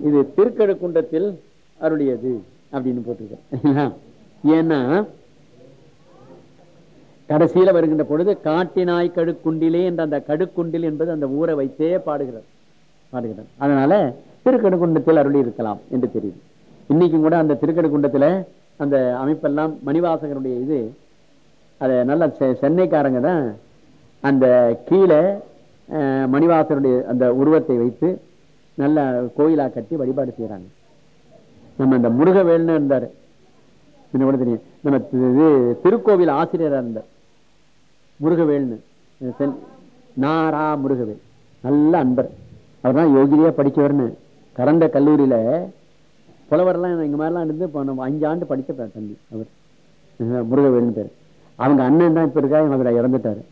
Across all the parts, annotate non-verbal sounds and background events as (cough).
இது திருக்கடுக்குன்றத்தில் அருடையது அப்படின்னு போட்டிருக்க ஏன்னா கடைசியில வருகின்ற பொழுது காட்டினாய் கடுக்குண்டிலே என்ற அந்த கடுக்குண்டில் என்பது அந்த ஊரை வைத்தே பாடுகிறார் பாடுகிறார் அதனால திருக்கடுக்குண்டத்தில் அருளி இருக்கலாம் என்று தெரியுது. இன்னைக்கும் கூட அந்த திருக்கடுக்குண்டத்துல அந்த அமைப்பெல்லாம் மணிவாசகருடைய இது அது நல்ல செ- சென்னைக்காரங்க தான் அந்த கீழே மணிவாசருடைய அந்த உருவத்தை வைத்து நல்ல கோயிலா கட்டி வழிபாடு செய்யறாங்க நம்ம இந்த முருகவேல்னு இருந்தாரு. என்ன கூட தெரியும். நம்ம இது திருக்கோவில் ஆசிரியரா இருந்தார். முருகவேல்னு. நாரா முருகவேல். நல்ல அன்பர். அவர் தான் யோகிலியா படிச்சவர்னு. கடந்த கல்லூரியில புலவரெல்லாம் எங்க மாதிரிலாம் இருந்து இப்போ அஞ்சு ஆண்டு படிச்ச தம்பி அவர். முருகவேல்னு பேர். அவங்க அண்ணன் தான் இப்ப இருக்கா இவங்க இறந்துட்டாரு.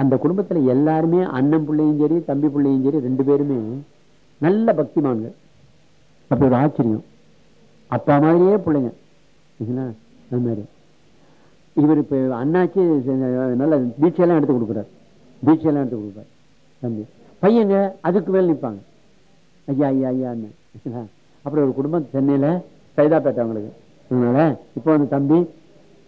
அந்த குடும்பத்துல எல்லாருமே அண்ணன் பிள்ளையும் சரி தம்பி பிள்ளையும் சரி ரெண்டு பேருமே நல்ல பக்திமான்கள். அப்படி ஒரு ஆச்சரியம். அப்பா மாதிரியே பிள்ளைங்க. சரிங்களா? அது மாதிரி. இவர் இப்போ அண்ணாச்சி நல்ல தீட்சையெல்லாம் எடுத்து கொடுக்குறாரு. தீட்சையெல்லாம் எடுத்து கொடுப்பாரு. தம்பி. பையங்க அதுக்கு மேல் நிற்பாங்க ஐயா ஐயா ஐயான்னு. அப்புறம் ஒரு குடும்பம் சென்னையில சைதாப்பேட்டை அவங்களுக்கு. அதனால இப்போ வந்து தம்பி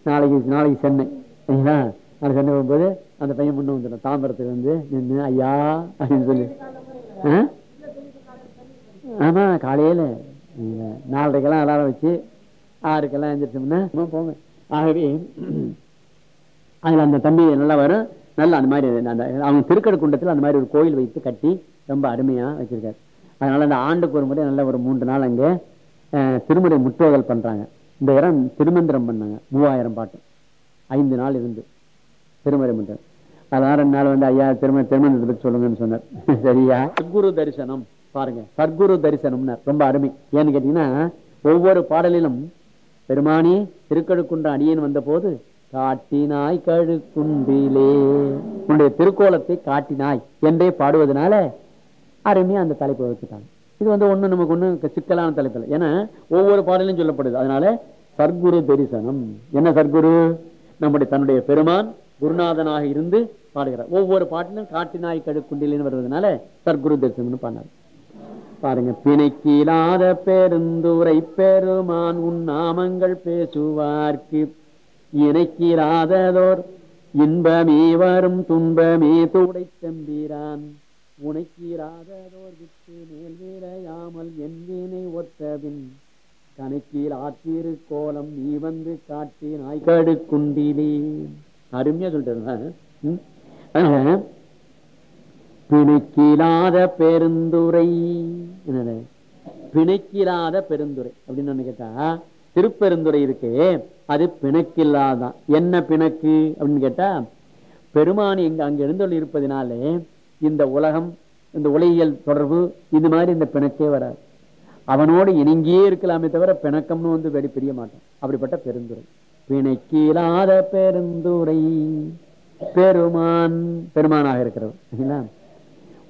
நாளைக்கு நாளைக்கு சென்னை. சரிங்களா நாளைக்கு சென்னை போகும்போது அந்த பையன் முன்ன வந்துடும் தாம்பரத்துக்கு வந்து நின்று ஐயா அப்படின்னு சொல்லி. ஆ? ஆமா காலையில நாலரைக்கெல்லாம் அலாரம் வச்சு ஆறுக்கெல்லாம் எழுந்திரிச்சோம்னா போங்க ஆகவே அதுல அந்த தம்பி நல்லா வரும். நல்லா அந்த மாதிரி அந்த அவங்க திருக்கடுக்குண்டத்தில் அந்த மாதிரி ஒரு கோயில் வைத்து கட்டி ரொம்ப அருமையா வச்சிருக்காரு. அதனால அந்த ஆண்டுக்கு ஒரு முறை நல்ல ஒரு மூன்று நாள் அங்கே அஹ், திருமுறை முற்றோதல் பண்றாங்க. இந்த இடம் திருமந்திரம் பண்ணாங்க. மூவாயிரம் பாட்டு. ஐந்து நாள் இருந்து திருமுறை முற்றம் அதனால் ரெண்டு நாள் வந்து ஐயா திருமண திருமணத்தை பற்றி சொல்லுங்கன்னு சொன்னார். (laughs) சரியா? குரு தரிசனம். பாருங்க சர்க்குரு தரிசனம் ரொம்ப அருமை. ஏன்னு கேட்டீங்கன்னா ஒவ்வொரு பாடலிலும் பெருமானி திருக்கழுக்குன்ற அடியன் வந்த போது காட்டினாய் கழுக்குன்றிலே உன்னுடைய திருக்கோலத்தை காட்டினாய் என்றே பாடுவதனால அருமையா அந்த தலைப்பை வச்சுட்டாங்க இது வந்து ஒண்ணு நமக்கு ஒண்ணு சிக்கலான தலைப்பில். ஏன்னா ஒவ்வொரு பாடலையும் சொல்லப்படுது. அதனால சர்க்குரு தரிசனம். என்ன சர்க்குரு நம்முடைய தன்னுடைய பெருமான் குருநாதனாக இருந்து பாடுகிறார். ஒவ்வொரு பாட்டிலும் காட்டினாய் கடுக்குண்டிலேன்னு வருவதனால சர்க்குரு தரிசனம்னு பண்ணார் பாருங்க பிணைக்கிலாத பெருந்துரை பெருமான் உன் நாமங்கள் பேசுவார்க்கு. இணைக்கிறாததோர் இன்பமே வரும் துன்பமே துடை தம்பிரான் உனைக்கீராததோர் விட்டு மேல் விரையாமல் என் வீணை ஒத்தபின். கணக்கீர் கோலம் நீ வந்து காட்டி நாய்கடு குண்டிலே அருமையா சொல்லிட்டு பிணைக்கிலாத பெருந்துரை. என்னது? பிணைக்கிலாத பெருந்துரை. அப்படின்னு ஒண்ணு கேட்டா திருப்பெருந்துரை இருக்கு அது பிணக்கில்லாதான் என்ன பிணக்கு? அப்படின்னு கேட்டா பெருமானி இங்க அங்க எழுந்தொழி இருப்பதினாலே இந்த உலகம் இந்த உலகியல் தொடர்பு இது மாதிரி இந்த பிணக்கே வராது. அவனோடு இணங்கியே இருக்கலாமே தவிர பிணக்கம்னு வந்து வெடி பிரிய மாட்டான். அப்படிப்பட்ட பெருந்துரை. பிணைக்கிலாத பெருந்துரை. பெருமான் பெருமானாக இருக்கிறவர் சரிங்களா?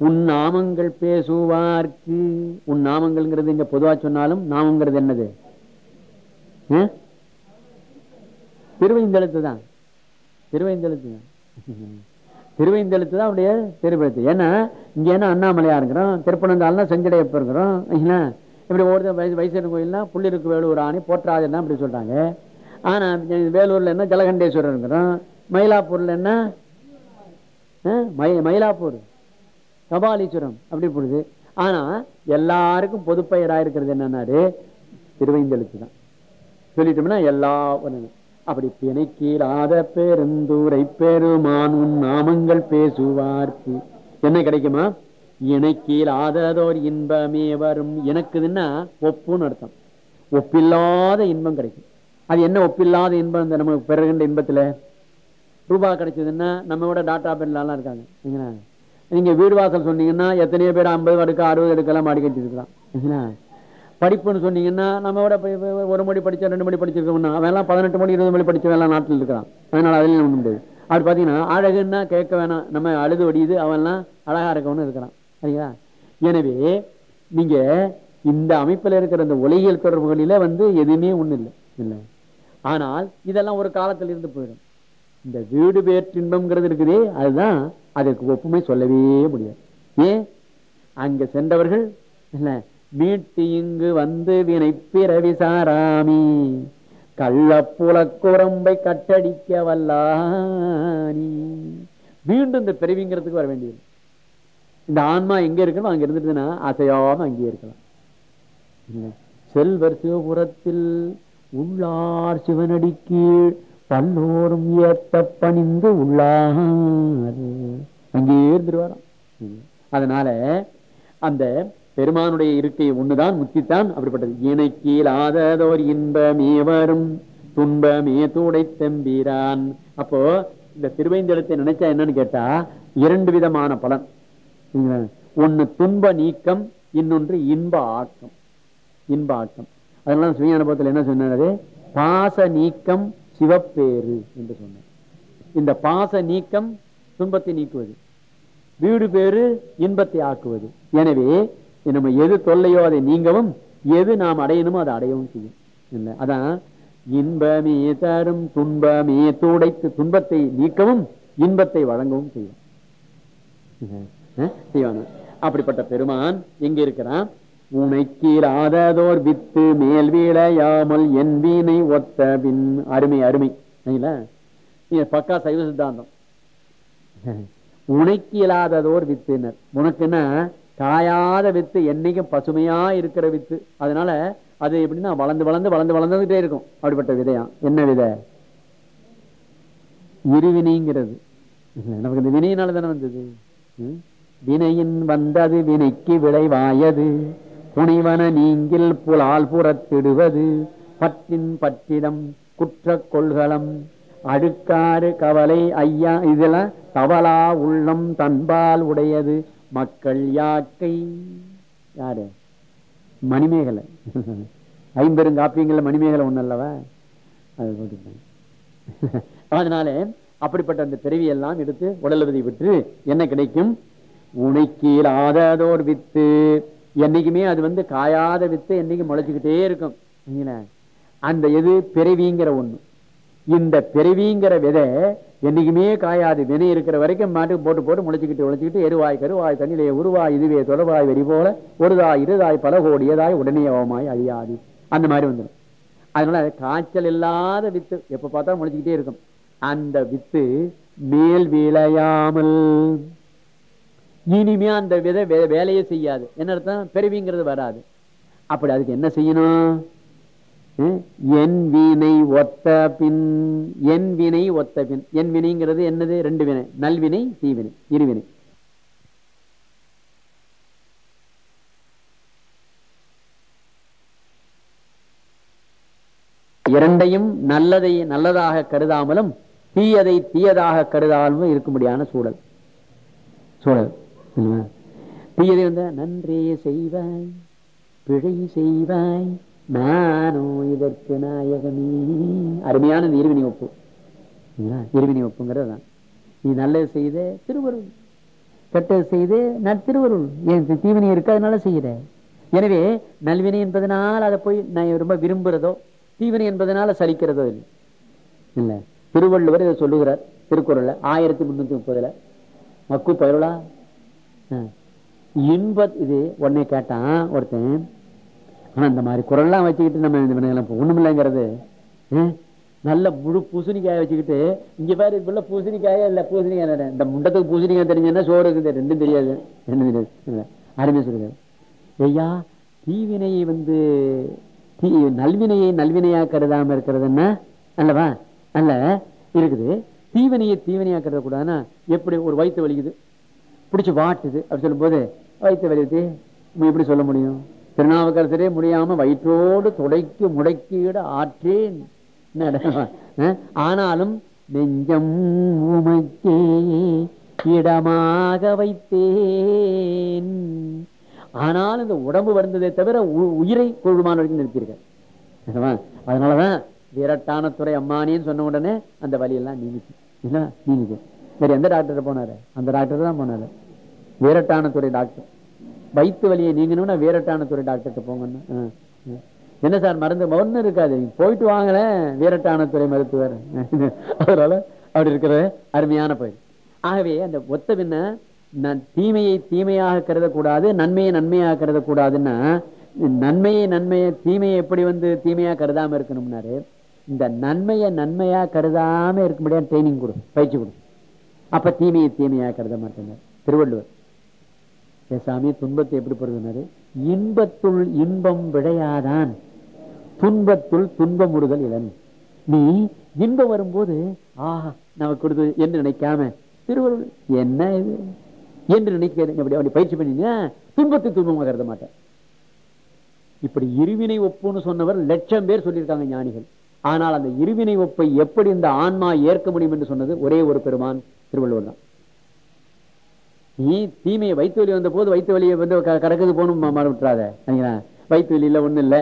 உன் நாமங்கள் பேசுவார்க்கு. உன் நாமங்கள்ங்கிறது இங்க பொதுவா சொன்னாலும் நாமங்கிறது என்னது? ஆ? திருவைந்தெழுத்து தான். திருவைந்தெழுத்து தான். திருவைந்தெழுத்து தான் அப்படியே திருப்பெழுத்து ஏன்னா இங்க என்ன அண்ணாமலையா இருக்கிறோம் திருப்பனந்தாள்னா செஞ்சடையப்ப இருக்கிறோம் இப்படி ஒருத்தர் வயசு வயசு கோயில்னா புள்ளிருக்கு வேலூர் ஆணி போற்றாதுன்னா அப்படி சொல்றாங்க. ஆனா வேலூர்ல என்ன ஜலகண்டேஸ்வரர் இருக்கிறோம் மயிலாப்பூர்ல என்ன? ஆ? மயிலாப்பூர். கபாலீஸ்வரம் அப்படி போடுது ஆனா எல்லாருக்கும் பொதுப்பெயரா இருக்கிறது என்னன்னாரு? திருவைந்தெழுத்து தான் சொல்லிட்டோம்னா எல்லா அப்படி பிணைக்கீழாத பெருந்தூரை பெருமான் உன் நாமங்கள் பேசுவார்க்கு. என்ன கிடைக்குமா? இணைக்கீழாததோர் இன்பமே வரும். எனக்குதுன்னா ஒப்புன்னு அர்த்தம். ஒப்பில்லாத இன்பம் கிடைக்கும். அது என்ன ஒப்பில்லாத இன்பம்? இந்த நமக்கு பிறகுண்ட இன்பத்துல? ரூபா கிடைச்சதுன்னா நம்ம விட டாட்டா பெர்லாம் இருக்காங்க. நீங்கள் நீங்க வீடு வாசல் சொன்னீங்கன்னா எத்தனையோ பேர் ஐம்பது அடுக்கு அறுபது அடுக்கெல்லாம் மாடி கட்டி இருக்கலாம் படிப்புன்னு சொன்னீங்கன்னா நம்ம விட ஒரு மொழி படிச்ச ரெண்டு மொழி படிச்சிருக்கோம்னா அவெல்லாம் பதினெட்டு மொழி இருபது மொழி வேலை நாட்டில் இருக்கிறான் அதனால் அதுலயும் ஒண்ணு முடியாது? அப்படி பார்த்தீங்கன்னா அழகுன்னா கேட்க வேணாம். நம்ம அழுது ஒடியுது அவன்லாம் அழகா இருக்கவனு இருக்கிறான் சரிங்களா? எனவே நீங்க இந்த அமைப்புல இருக்கிற இந்த ஒளியியல் தொடர்புகளில வந்து எதுவுமே ஒன்றும் இல்லை. இல்லை. ஆனால் இதெல்லாம் ஒரு காலத்துல இருந்து போயிடும். இந்த வீடு பேற்றின்பம்ங்கிறது இருக்குதே அதுதான் அதற்கு ஒப்புமை சொல்லவே முடியாது. ஏன்? அங்க சென்றவர்கள் இல்ல மீட்டு இங்கு வந்து வினை பிறவி சாராமி கள்ளப்புலக்குரம்பை கட்டடிக்க வல்லானி. மீண்டும் இந்த பிறவிங்கிறதுக்கு வர வேண்டியது. இந்த ஆன்மா எங்க இருக்கணும் அங்க இருந்துட்டுன்னா அசையாம அங்கேயே இருக்கலாம். செல்வர் சிவபுரத்தில் உள்ளார் சிவனடி கீழ் பல்லோரும் ஏத்த பணிந்து உள்ளார். அங்கேயே இருந்துருவாராம் அதனால அந்த பெருமானுடைய இருக்கை ஒண்ணுதான் முத்தித்தான் அப்படிப்பட்டது. இணைக்கீழாததோர் இன்பமே வரும் துன்பமே தூடை தம்பிரான். அப்போ இந்த திருவைந்தெழுத்தை நினைச்சா என்னன்னு கேட்டா இரண்டு விதமான பலன். ஒன்னு ஒண்ணு துன்ப நீக்கம் இன்னொன்று இன்ப ஆக்கம். இன்ப ஆக்கம். அதனால சுய அனுபவத்தில் என்ன சொன்னாரு? பாச நீக்கம் சிவப்பேறு என்று சொன்னார். இந்த பாச நீக்கம் துன்பத்தை நீக்குவது. வீடு பேரு இன்பத்தை ஆக்குவது. எனவே நம்ம எது தொல்லையோ அதை நீங்கவும் எது நாம் அடையணுமோ அதை அடையவும் செய்யும். இல்லை அதான் இன்பமே தரும் துன்பமே துடைத்து துன்பத்தை நீக்கவும் இன்பத்தை வழங்கவும் செய்யும். அஹ் அப்படிப்பட்ட பெருமான் எங்க இருக்கிறான். உனைக்கீழாததோர் வித்து மேல் வீழையாமல் என் வீணை ஒத்த பின் அருமை அருமை. சரிங்களா? இது பக்கா சைவ சித்தாந்தம். உனக்கு இல்லாததோர் வித்துனர் உனக்குன்னா காயாத வித்து என்னைக்கும் பசுமையா இருக்கிற வித்து. அதனால அது எப்படின்னா வளர்ந்து வளர்ந்து வளர்ந்து வளர்ந்துகிட்டே இருக்கும். அப்படிப்பட்ட விதையா? என்ன விதை? இருவினைங்கிறது. நமக்கு இந்த வினையினால தானே வந்தது? வினையின் வந்தது வினைக்கு விளைவாயது. புனைவன நீங்கில் புலால் புறத்திடுவது பற்றின் பற்றிடம் குற்ற கொள்கலம் அழுக்காறு கவலை ஐயா இதுல தவளா உள்ளம் தன்பால் உடையது மக்கள் யாக்கை. யாரு? மணிமேகலை. ஐம்பெருங்காப்பியங்கள்ல மணிமேகலை ஒண்ணு அல்லவா? அது போட்டுருக்காங்க அதனால அப்படிப்பட்ட அந்த பிறவி எல்லாம் எடுத்து உடலுவதை விட்டு என்ன கிடைக்கும்? உனைக்கீழாததோர் வித்து என்னைக்குமே அது வந்து காயாத வித்து என்னைக்கு முளைச்சுக்கிட்டே இருக்கும். அந்த எது? பிறவிங்கிற ஒண்ணு. இந்த பிறவிங்கிற விதை என்னைக்குமே காயாது. வினை இருக்கிற வரைக்கும் மாட்டுக்கு போட்டு போட்டு முளைச்சுக்கிட்டு முளைச்சுக்கிட்டு எருவாய் கருவாய் தண்ணிலே உருவாய் இதுவே தொலைவாய் வெறி போல ஒருதாய் இருதாய் பல கோடியதாய் உடனே அவமாய் அழியாது. அந்த மாதிரி வந்துடும். அதனால காய்ச்சல் இல்லாத வித்து. எப்ப பார்த்தாலும் முளைச்சுக்கிட்டே இருக்கும். அந்த வித்து மேல் விளையாமல் இனிமே அந்த வித வே- வேலையே செய்யாது. என்ன அர்த்தம்? பெருவிங்கிறது வராது. அப்படி அதுக்கு என்ன செய்யணும்? என் வினை ஒத்த பின் என் வினை ஒத்த பின். என் வினைங்கிறது என்னது? ரெண்டு வினை. நல்வினை தீவினை. இருவினை. இரண்டையும் நல்லதை நல்லதாக கருதாமலும் தீயதை தீயதாக கருதாமலும் இருக்கும்படியான சூழல். சூழல். தீயதை வந்தா நன்றே செய்வாய் பிழை செய்வாய் நானோ இதற்கு நாயகமே அருமையான இந்த இருவினை ஒப்பு. இல்லையா? இருவினை ஒப்புங்கிறது தான் நீ நல்லது செய்த திருவருள். கெட்டது செய்து நற்திருவருள். என் தீவினை இருக்கு அதனால செய்யற எனவே நல்வினை என்பதனால் அதை போய் நான் ரொம்ப விரும்புறதோ தீவினை என்பதனால சலிக்கிறதோ இல்லை. இல்ல. திருவள்ளுவர் இதை சொல்லுகிறார் திருக்குறள்ல ஆயிரத்தி முன்னூத்தி முப்பதுல. மக்கு பயிரலா இன்ப இது உடனே கேட்டான் ஒருத்தன் ஆனா இந்த மாதிரி குரல்லாம் வச்சுக்கிட்டு நம்ம இந்த வினையெல்லாம் ஒண்ணுமில்லைங்கிறது ஹம், நல்ல முழு பூசணிக்காய வச்சுக்கிட்டு இங்க பாரு இப்ப பூசணிக்காயே இல்ல பூசணிக்காய் இந்த முண்டத்துக்கு பூசணிக்காய் தெரிஞ்சதுன்னா சோறு இருக்குது ரெண்டும் தெரியாது. ரெண்டும் தெரியாது. அருமை அருமையா சொல்லுங்க. ஐயா தீவினையை வந்து தீ- நல்வினையை நல்வினையா கருதாம இருக்கிறதுன்னா அல்லவா? அல்ல இருக்குது. தீவினையை தீவினையா கருதக்கூடாதுன்னா எப்படி ஒரு வயிற்று வலிக்குது? பிடிச்சி வாட்டுது அப்படி சொல்லும்போது வயிற்று வலியுறுத்தி நம்ம எப்படி சொல்ல முடியும்? திருநாவுக்கரசரே முடியாம வயிற்றோடு துடைக்கு முடக்கீடு ஆற்றேன். அஹ்? ஆனாலும் நெஞ்சம் உமைக்கே இடமாக வைத்தேன். ஆனால் இந்த உடம்பு வருந்ததை தவிர உ- உயிரை கொழுமான வரைக்கும் நிறுத்தியிருக்கார். அதனாலதான் வீரட்டான துறை அம்மானின்னு சொன்ன உடனே அந்த வழியெல்லாம் நீங்கிச்சு. இல்ல? நீங்கிச்சு. வேற எந்த டாக்டர் போனாரு? அந்த டாக்டர் தான் போனாரு. வீரட்டான துறை டாக்டர் வயிற்று வலியை நீங்கணும்னா வீரட்டான துறை டாக்டர்கிட்ட போங்கன்னா. என்ன சார் மருந்து? ஒன்னும் இருக்காது. நீங்க போயிட்டு வாங்களேன் வீரட்டான துறை மருத்துவர். அதனால அப்படி இருக்கிற அருமையான பயிர் ஆகவே அந்த ஒத்த பின்ன தீமையை தீமையாக கருதக்கூடாது நன்மையை நன்மையாக கருதக்கூடாதுன்னா நன்மையை நன்மையை தீமையை எப்படி வந்து தீமையா கருதாம இருக்கணும்னாரு இந்த நன்மையை நன்மையா கருதாம இருக்க முடியாது ட்ரைனிங் கொடு பயிற்சி கொடு. அப்ப தீமையை தீமையா கருத மாட்டேங்க திருவள்ளுவர் சாமி துன்பத்தை எப்படி பொறுத்தினாரு இன்பத்துள் இன்பம் விடையாதான் துன்பத்துள் துன்பம் முறுதல் இளன். நீ இன்பம் வரும்போது ஆஹா நமக்கு கொடுத்தது என்று நினைக்காம திருவள்ளுவர் என்ன இது? என்று நினைக்கிறீங்க அப்படி அப்படி பயிற்சி பண்ணீங்க துன்பத்தை துன்பமாக கருத மாட்டேன் இப்படி இருவினை ஒப்புன்னு சொன்னவர் லட்சம் பேர் சொல்லியிருக்காங்க ஞானிகள். ஆனால் அந்த இருவினை ஒப்பை எப்படி இந்த ஆன்மா ஏற்க முடியும் என்று சொன்னது ஒரே ஒரு பெருமான் திருவள்ளுவர் தான். நீ தீமையை வயிற்று வலி வந்த போது வயிற்று வலியை வந்து கடக்குது போகணும் மறந்துட்டாத வயிற்று வலியில ஒண்ணும் இல்லை.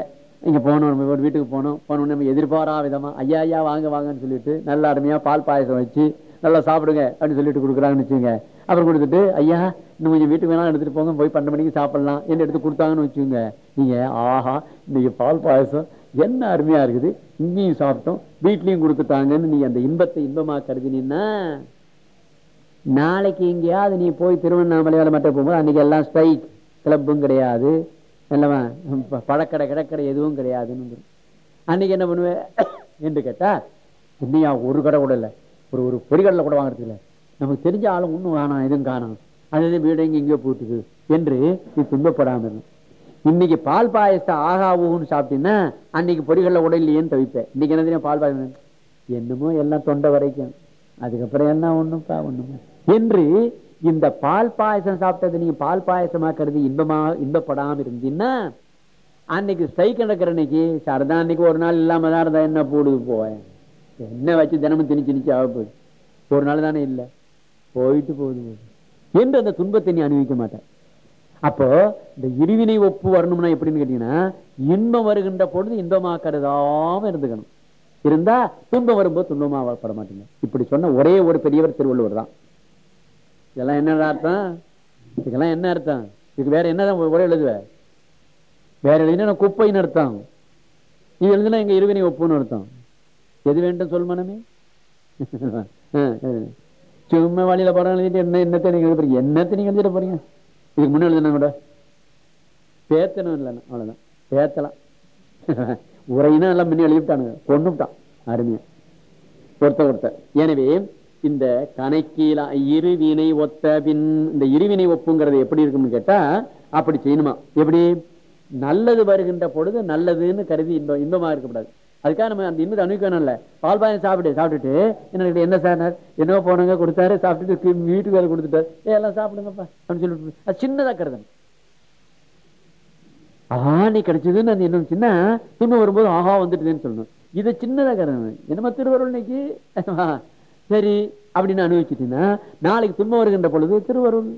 இங்க போனோம் நம்ம ஒரு வீட்டுக்கு போகணும். போனோம் நம்ம எதிர்பாரா விதமா ஐயா ஐயா வாங்க வாங்கன்னு சொல்லிட்டு நல்ல அருமையா பால் பாயசம் வச்சு நல்லா சாப்பிடுங்க அப்படின்னு சொல்லிட்டு கொடுக்குறாங்கன்னு வச்சுங்க அப்புறம் கொடுத்துட்டு ஐயா இன்னும் கொஞ்சம் வீட்டுக்கு வேணாலும் எடுத்துட்டு போங்க போய் பன்னெண்டு மணிக்கு சாப்பிடலாம். என்ன எடுத்து கொடுத்தாங்கன்னு வச்சுங்க நீங்க ஆஹா இன்னைக்கு பால் பாயசம் என்ன அருமையா இருக்குது. இங்கேயும் சாப்பிட்டோம் வீட்லேயும் கொடுத்துட்டாங்கன்னு நீ அந்த இன்பத்தை இன்பமா கருதினீன்னா நாளைக்கு எங்கேயாவது நீ போய் திருவண்ணாமலையால மட்டும் போகும்போது அன்னைக்கு எல்லாம் ஸ்ட்ரைக் கிளப்பும் கிடையாது. இல்லவா பழக்கடை கிடக்கடை எதுவும் கிடையாதுன்னு அன்னைக்கு என்ன பண்ணுவேன் என்று கேட்டா இன்னையா ஒரு கடை கூட இல்லை. ஒரு ஒரு பொறிகடலை கூட வாங்குறதுல நமக்கு தெரிஞ்ச ஆளும் ஒன்றும் காணும் எதுவும் காணும் அது வீடு எங்க இங்கே போட்டுது என்று நீ துன்பப்படாமல் இன்னைக்கு பால் பாயசத்தை ஆகா ஊன்னு சாப்பிட்டீங்கன்னா அன்னைக்கு பொறிகடலை கூட இல்லையேன்னு தவிப்பேன். இன்னைக்கு என்ன தெரியும் பால் பாயசம்? என்னமோ எல்லாம் தொண்டை வரைக்கும். அதுக்கப்புறம் என்ன ஒண்ணுப்பா ஒண்ணு என்று இந்த பால் பாயசம் சாப்பிட்டது நீங்க பால் பாயசமா கருதி இன்பமா இன்பப்படாம இருந்தீங்கன்னா அன்னைக்கு ஸ்ட்ரைக் நடக்கிற அன்னைக்கு சரதா அன்னைக்கு ஒரு நாள் இல்லாம தான் இருந்தா என்ன போடுது போவேன் என்ன வச்சு தினமும் திணிச்சு திணிச்சு ஆக போகுது. ஒரு நாள் தானே இல்லை. போயிட்டு போகுது போகுது என்று அந்த துன்பத்தை நீ அனுபவிக்க மாட்டேன் அப்போ இந்த இருவினை ஒப்பு வரணும்னா எப்படின்னு கேட்டீங்கன்னா இன்பம் வருகின்ற பொழுது இன்பமா கருதாம இருந்துக்கணும். இருந்தா துன்பம் வரும்போது துன்பமா பட மாட்டீங்க. இப்படி சொன்ன ஒரே ஒரு பெரியவர் திருவள்ளுவர் தான். இதெல்லாம் என்ன அர்த்தம்? இதுக்கெல்லாம் என்ன அர்த்தம்? இதுக்கு வேற என்னதான் ஒரே எழுதுவ? வேற எழுதினா குப்பைன்னு அர்த்தம். இது எழுதுனா எங்க இருவினை ஒப்புன்னு அர்த்தம். எது வேண்டும் சொல் மனமே? சும்மா வழியில படம் எழுதிட்டு என்ன என்னத்தை நீங்க எழுத போறீங்க என்னத்தை நீங்க எழுதிட போறீங்க? இதுக்கு முன்ன எழுதுனா கூட. பேத்தனும் இல்லைன்னா அவ்வளவுதான். பேத்தலாம். உரையினா எல்லாம் முன்னே எழுதிவிட்டானுங்க. கொண்டுட்டான் அருமையா. ஒருத்த ஒருத்தர். எனவே இந்த கணக்கீழ இருவினை ஒத்த பின் இந்த இருவினை ஒப்புங்கிறது எப்படி இருக்கும்னு கேட்டா அப்படி செய்யணுமா? எப்படி? நல்லது வருகின்ற பொழுது நல்லதுன்னு கருதி இன்பம் இன்பமா இருக்கக்கூடாது. அதுக்காக நம்ம அந்த இன்பத்தை அனுப்பிக்கணும்ல பால் பாயம் சாப்பிட்டு சாப்பிட்டுட்டு என்ன என்ன சார் என்னவோ போனவங்க கொடுத்தாரு சாப்பிட்டுட்டு வீட்டுக்கு வேலை கொடுத்துட்டாரு. எல்லாம் சாப்பிடுங்கப்பா. அப்படின்னு சொல்லிட்டு அது சின்னதா கருதணும். ஆஹா நீ கிடைச்சதுன்னு அந்த என்ன சின்ன? துன்பம் வரும்போது ஆஹா வந்துட்டுதுன்னு சொல்லணும். இதை சின்னதாக கருதணும் என்னமா திருவருள் இன்னைக்கு? (laughs) சரி அப்படின்னு அனுபவிச்சுட்டீங்கன்னா நாளைக்கு துன்பம் வருகின்ற பொழுது திருவருள்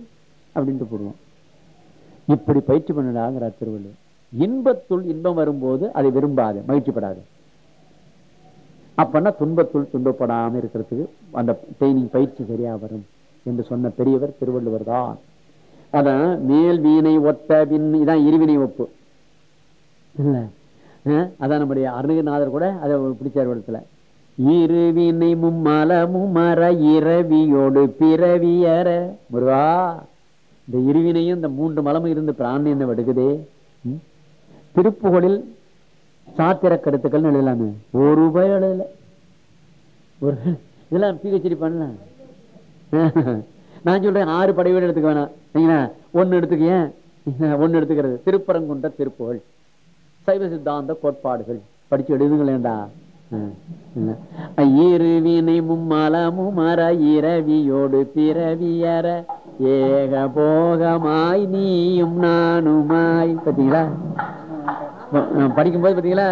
அப்படின்ட்டு போடுவோம். இப்படி பயிற்சி பண்ணலாங்கிறார் திருவள்ளுவர் இன்பத்துள் இன்பம் வரும்போது அதை விரும்பாது மகிழ்ச்சிப்படாது. அப்பன்னா துன்பத்துள் துன்பப்படாம இருக்கிறதுக்கு அந்த ட்ரைனிங் பயிற்சி சரியா வரும் என்று சொன்ன பெரியவர் திருவள்ளுவர் தான் அதான் மேல் வீணை ஒத்த பின் இதான் இருவினை ஒப்பு. இல்ல அதான் நம்முடைய அருணகிரிநாதர் கூட அதை பிடிச்சார் இடத்துல இருவினை மும்மலமும் மர இரவியோடு பிறவியற முருகா இந்த இருவினையும் இந்த மூன்று மலமும் இருந்து பிராணி என்ன எடுக்குதே திருப்புகளில் சாத்திர கருத்துக்கள் எழுதலாமே. ஒரு ரூபாய் எழுதல. ஒரு இதெல்லாம் பிஹெச்டி பண்ணலாம். நான் சொல்றேன் ஆறு படைவீடு எடுத்துக்க வேணாம். ஒன்னு எடுத்துக்க ஒன்னு எடுத்துக்கிறது. திருப்பரங்குன்ற திருப்புகழ். சைவ சித்தாந்த கோட்பாடுகள். படிச்சு எழுதுங்களேண்டா இருவினை மும்மல இரவியோடு பிறவியற ஏக போகமாய் நீயும் நானுமாய். பாத்தீங்களா? படிக்கும்போது பாத்தீங்களா?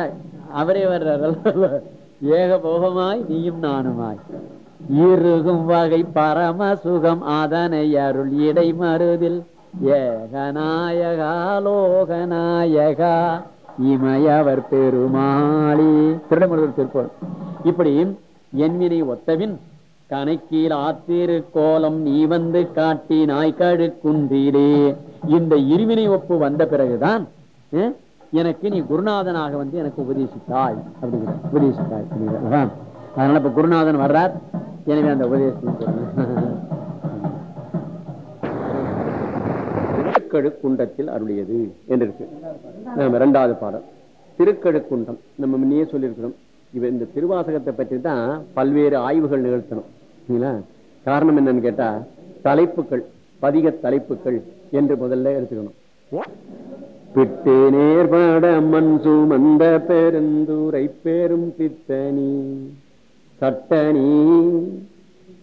அவரே வர்றார் ஏக போகமாய் நீயும் நானுமாய். இருகும் வகை பரம சுகம் அதனை அருள் இடை மருதில் ஏகநாயகா லோகநாயகா இமயவர் பெருமாளி. திருடமருதல் திருப்போம் இப்படி என்வினை ஒத்தவின் கணக்கில் ஆத்திரு கோலம் நீ வந்து காட்டி நாய்க்காடு குன்றீரே இந்த இருவினை ஒப்பு வந்த பிறகுதான் எனக்கு நீ குருநாதனாக வந்து எனக்கு உபதேசித்தாய் அப்படிங்கிற உபதேசித்தாய் அதனால இப்ப குருநாதன் வர்றார். எனவே அந்த உபதேசம் (laughs) திருக்கழுக்குண்டத்தில் அருளியது என்று இருக்கு. நம்ம இரண்டாவது பாடல் திருக்கழுக்குண்டம் நம்ம முன்னே சொல்லியிருக்கிறோம். இவ இந்த திருவாசகத்தை பற்றி தான் பல்வேறு ஆய்வுகள் நிகழ்த்தணும். காரணம் என்னன்னு கேட்டா தலைப்புகள் பதிக தலைப்புகள் என்று முதல்ல எடுத்துக்கணும். பிட்டு நேர்பட மண் சுமந்த பெருந்தூரை பெரும் பித்தனி. சட்டனி.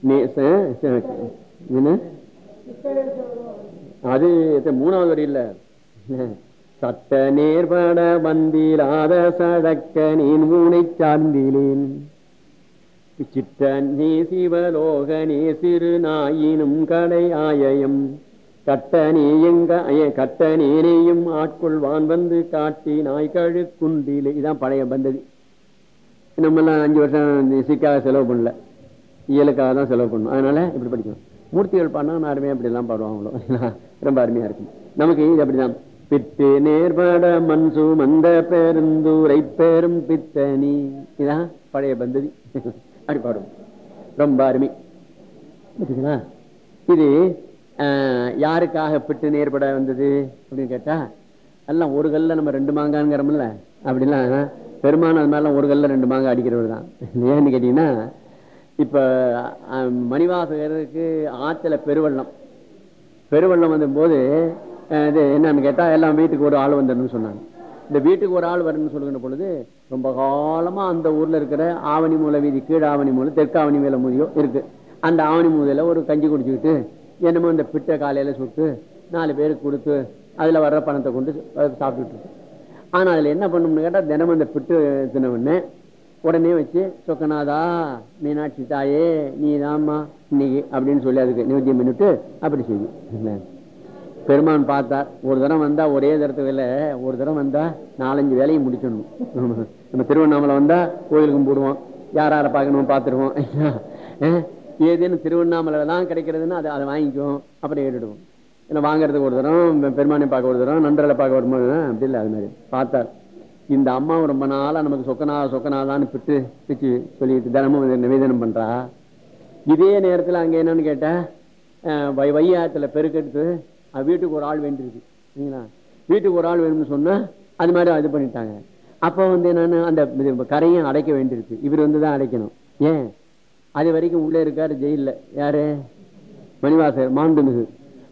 நேச அது மூணாவது வரி இல்ல. சட்ட நேர்பட வந்திலாத சடக்க நீன் மூனை சார்ந்திலேன். சிவலோக நே சிறு நாயினும் கடை ஆயயம். கட்டனே எங்க நீரையும் கட்டனேனையும் ஆட்கொள்வான் வந்து காட்டி நாய் குண்டிலே இதான் பழைய பந்ததி. நம்ம எல்லாம் அஞ்சு வருஷம் சிக்காக செலவு பண்ணல. இயலுக்காக தான் செலவு பண்ணணும். அதனால இப்படி படிக்கணும். மூர்த்திகள் பாடினா யாருமே அப்படி எல்லாம் பாடுவாங்களோ? ரொம்ப அருமையா இருக்கும். நமக்கு இது அப்படிதான். பிட்டு நேர்பட மன்சு மந்த பெருந்தூரை பெரும் பித்தனி. இதான் பழைய பந்ததி. (laughs) அப்படி பாடும் ரொம்ப அருமை. புரியுதுங்களா? இது ஆஹ், யாருக்காக பிட்டு நேர்பட வந்தது அப்படின்னு கேட்டா எல்லாம் ஒரு கல்ல நம்ம ரெண்டு மாங்காங்கிறோம்ல அப்படிலாம் பெருமான அது மாதிரிலாம் ஒரு கல்ல ரெண்டு மாங்காய் அடிக்கிறவர் தான். (laughs) ஏன்னு கேட்டீங்கன்னா இப்ப மணிவாசகருக்கு ஆற்றுல பெருவெள்ளம். பெருவெள்ளம் வந்த போது இது என்னன்னு கேட்டால் எல்லாம் வீட்டுக்கு ஒரு ஆள் வந்துடணும்னு சொன்னாங்க. இந்த வீட்டுக்கு ஒரு ஆள் வரணும்னு சொல்லுகிற பொழுது ரொம்ப காலமாக அந்த ஊரில் இருக்கிற ஆவணி மூலை வீதி கீழ் ஆவணி மூலை தெற்கு ஆவணி மேல மூதியோ இருக்குது அந்த ஆவணி மூலையில் ஒரு கஞ்சி குடிச்சுக்கிட்டு என்னமோ இந்த பிட்டை காலையில் சுட்டு நாலு பேருக்கு கொடுத்து அதில் வர்ற பணத்தை கொண்டு சாப்பிட்டுட்டு இருக்கு ஆனால் அதில் என்ன பண்ணணும்னு கேட்டால் தினமும் இந்த பிட்டு தின உடனே வச்சு சொக்கநாதா மீனாட்சி தாயே நீ தாம்மா இன்னைக்கு அப்படின்னு சொல்லி அதுக்கு நிவத்தியம் பண்ணிட்டு அப்படி செய்யும். பெருமான் பார்த்தார் ஒரு தரம் வந்தா ஒரே தரத்துல ஒரு தரம் வந்தா நாலஞ்சு வேலையும் முடிச்சிடணும் நம்ம திருவண்ணாமலை வந்தா கோயிலுக்கும் போடுவோம் யார் யாரை பார்க்கணும் பார்த்துருவோம். ஏதேன்னு ஏதேனும் திருவண்ணாமலை தான் கிடைக்கிறதுன்னு அதை அதை வாங்கிக்குவோம் அப்படி ஏறிடுவோம் இல்லை வாங்குறதுக்கு ஒரு தரம் பெருமானை பார்க்க ஒரு தரம் நண்பர்களை பார்க்க ஒரு அப்படி இல்லை அது மாதிரி. பார்த்தார். இந்த அம்மாவும் ரொம்ப நாளா நமக்கு சொக்கனா சொக்கனாதான்னு பிட்டு பிச்சு சொல்லிட்டு தினமும் நிவேதனம் பண்றா. இதே நேரத்துல அங்க என்னன்னு கேட்டா அஹ், வை வையாத்துல பெருக்கெடுத்து வீட்டுக்கு ஒரு ஆள் வேண்டியிருக்கு. சரிங்களா? வீட்டுக்கு ஒரு ஆள் வேணும்னு சொன்னா அது மாதிரி இது பண்ணிட்டாங்க. அப்ப வந்து என்னன்னு அந்த இது கரையும் அடைக்க வேண்டியிருக்கு. இவர் வந்து தான் அடைக்கணும். ஏன்? அது வரைக்கும் உள்ளே இருக்காரு ஜெயில்ல. யாரு? மணிவாசர் மாண்டுமிகு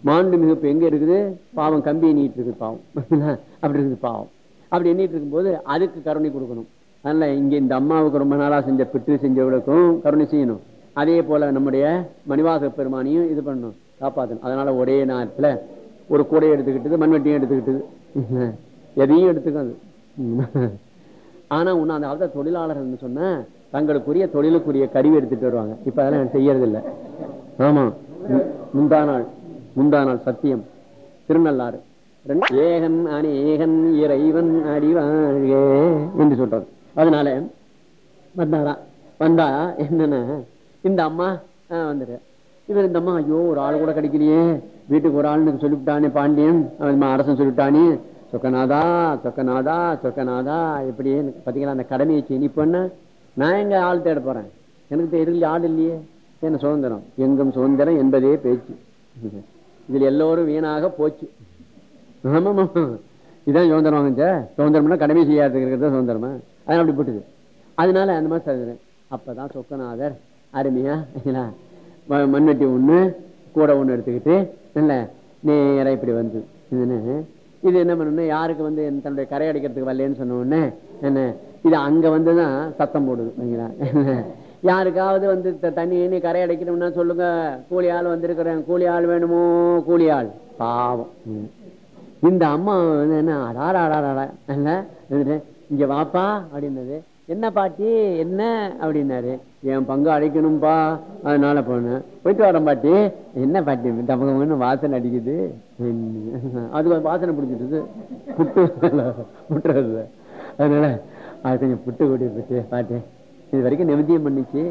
மாண்டுமிகு இப்போ எங்க இருக்குது? பாவம் கம்பி நீட்டு இருக்குது பாவம். (laughs) அப்படி இருக்குது பாவம். அப்படி எண்ணிட்டு இருக்கும்போது அதுக்கு கருணை கொடுக்கணும். அதனால இங்க இந்த அம்மாவுக்கு ரொம்ப நாளா செஞ்ச பிட்டு செஞ்சவர்களுக்கும் கருணை செய்யணும். அதே போல நம்முடைய மணிவாச பெருமானையும் இது பண்ணணும் காப்பாற்றணும் அதனால ஒரே நேரத்துல ஒரு கூடையை எடுத்துக்கிட்டது மண்வெட்டியும் எடுத்துக்கிட்டது. (laughs) எதையும் எடுத்துக்காது. (laughs) ஆனா உன்ன அந்த காலத்துல தொழிலாளர்கள் சொன்ன தங்களுக்குரிய தொழிலுக்குரிய கருவி எடுத்துட்டு வருவாங்க. இப்ப அதெல்லாம் செய்யறது இல்லை ஆமா. முந்தா நாள் முந்தா நாள் சத்தியம். திருநள்ளாறு. ஏகன் அநேகன் இறைவன் அடிவாழ்க என்று சொல்றாரு. அதனால வந்தாரா? வந்தா என்னன்னா? இந்த அம்மா ஆஹ் வந்துரு. இவர் இந்த அம்மா ஐயோ ஒரு ஆள் கூட கிடைக்கலையே. வீட்டுக்கு ஒரு ஆள்னு சொல்லிவிட்டானே பாண்டியன். அவன் அரசன் சொல்லிவிட்டானே. சொக்கநாதா சொக்கநாதா சொக்கநாதா இப்படி பாத்தீங்களா அந்த கடமையை செய்ய இப்போ என்ன? நான் எங்க ஆள் தேட போறேன்? எனக்கு தெரியல ஆள் இல்லையே. என்ன சுதந்திரம்? எங்கும் சுதந்திரம் என்பதே பேச்சு. இதுல எல்லோரும் வீணாக போச்சு. ஆமாமா. இதான் சுதந்திரம் வாங்க சுதந்திரம்னா கடமை செய்யாததுக்கு இருக்கிறது சுதந்திரமா? அதனால அப்படி போட்டுது. அதனால அந்த மாதிரி சொல்றேன். அப்பதான் சொக்கநாதர் அருமையா இல்லைங்களா? ம- மண்வெட்டி ஒண்ணு கூட ஒன்று எடுத்துக்கிட்டு இல்ல நேரா இப்படி வந்து இதுன்னு. இது என்ன பண்ணணும் யாருக்கு வந்து தன்னுடைய கரை அடிக்கிறதுக்கு வரலன்னு சொன்ன உடனே என்ன இது அங்க வந்துதான் சத்தம் போடுது சரிங்களா? யாருக்காவது வந்து தண்ணி எண்ணி கரை அடைக்கணும்னா சொல்லுங்க கூலி ஆள் வந்திருக்கிறேன் கூலி ஆள் வேணுமோ கூலி ஆள் பாவம். இந்த அம்மா வந்து என்ன அடாடா அடாடா இங்க வாப்பா அப்படின்னது. என்ன பாட்டி? என்ன? அப்படின்னாரு. என் பங்கு அடைக்கணும்பா அதனால போனேன். போயிட்டு வரேன் பாட்டி. என்ன பாட்டி? தமகம்னு வாசனை அடிக்குது. என்ன? அது வாசனை பிடிச்சிட்டு புட்டு புட்டுறது அதனால அது கொஞ்சம் புட்டு கூட்டி போச்சு பாட்டி. இது வரைக்கும் நிமித்தியம் பண்ணிச்சு.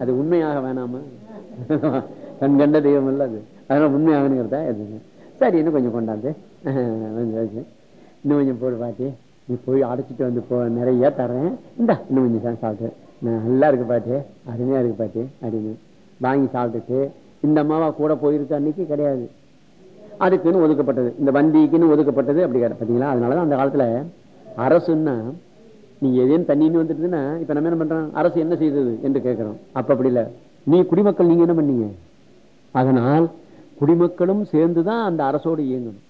அது உண்மையாக வேணாமா. கண் கண்ட தெய்வம் இல்லை அது. அதனால உண்மையாகணுங்கிறதா எதுங்க சரி இன்னும் கொஞ்சம் கொண்டாந்து. (laughs) இன்னும் கொஞ்சம் போடு பாட்டி. நீ போய் அடைச்சிட்டு வந்து போ நிறைய தர்றேன். இந்த இன்னும் கொஞ்சம் தான் சாப்பிட்டு நல்லா இருக்கு பாட்டி. அருமையா இருக்கு பாட்டி. அப்படின்னு வாங்கி சாப்பிட்டுட்டு இந்த அம்மாவா கூட போயிருக்க அன்னைக்கு கிடையாது. அதுக்குன்னு ஒதுக்கப்பட்டது. இந்த வண்டிக்குன்னு ஒதுக்கப்பட்டது அப்படி பார்த்தீங்களா அதனாலதான் அந்த காலத்துல அரசுன்னா நீ எதையும் தண்ணின்னு வந்துட்டுதுன்னா இப்ப நம்ம என்ன பண்றோம்? அரசு என்ன செய்தது? என்று கேட்கிறோம் அப்ப அப்படி இல்லை. நீ குடிமக்கள் நீங்க என்ன பண்ணீங்க? அதனால் குடிமக்களும் சேர்ந்துதான் அந்த அரசோடு இயங்கணும்.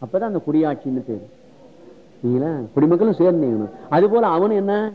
அப்பதான் அந்த குடியாட்சின்னு பேரு. குடிமக்களும் சேர்ந்து இயங்கணும். அது போல அவனு என்ன?